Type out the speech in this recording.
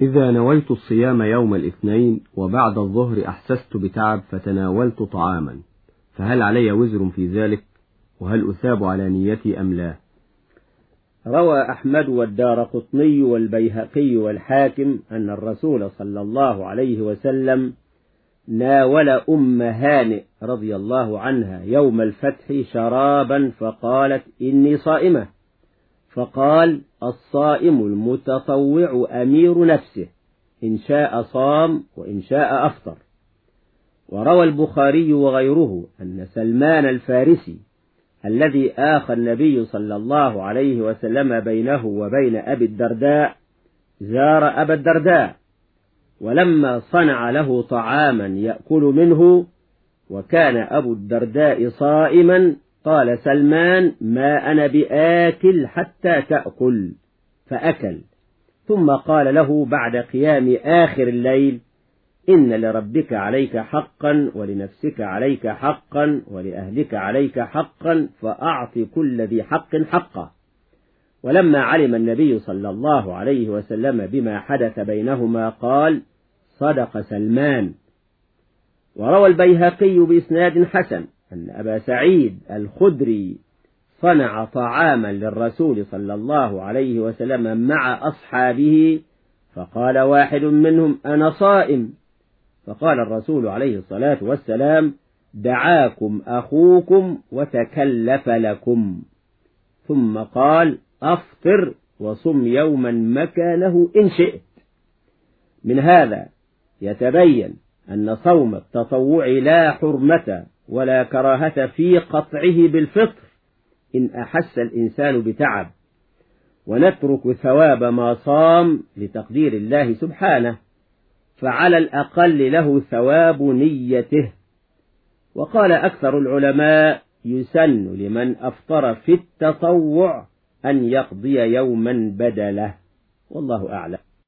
إذا نويت الصيام يوم الاثنين وبعد الظهر أحسست بتعب فتناولت طعاما فهل علي وزر في ذلك؟ وهل أثاب على نيتي أم لا؟ روى أحمد والدار قطني والبيهقي والحاكم أن الرسول صلى الله عليه وسلم ناول أم هانئ رضي الله عنها يوم الفتح شرابا فقالت إني صائمة. فقال الصائم المتطوع أمير نفسه إن شاء صام وإن شاء أفطر. وروى البخاري وغيره أن سلمان الفارسي الذي آخى النبي صلى الله عليه وسلم بينه وبين أبي الدرداء زار أبا الدرداء ولما صنع له طعاما يأكل منه وكان أبو الدرداء صائما قال سلمان ما أنا بآكل حتى تأكل فأكل. ثم قال له بعد قيام آخر الليل إن لربك عليك حقا ولنفسك عليك حقا ولأهلك عليك حقا فأعط كل ذي حق حقه. ولما علم النبي صلى الله عليه وسلم بما حدث بينهما قال صدق سلمان. وروى البيهقي بإسناد حسن. أن أبا سعيد الخدري صنع طعاما للرسول صلى الله عليه وسلم مع أصحابه فقال واحد منهم أنا صائم. فقال الرسول عليه الصلاة والسلام دعاكم أخوكم وتكلف لكم. ثم قال أفطر وصم يوما مكانه إن شئت. من هذا يتبين أن صوم التطوع لا حرمة ولا كراهة في قطعه بالفطر. إن أحس الإنسان بتعب ونترك ثواب ما صام لتقدير الله سبحانه فعلى الأقل له ثواب نيته. وقال أكثر العلماء يسن لمن أفطر في التطوع أن يقضي يوما بدله. والله أعلم.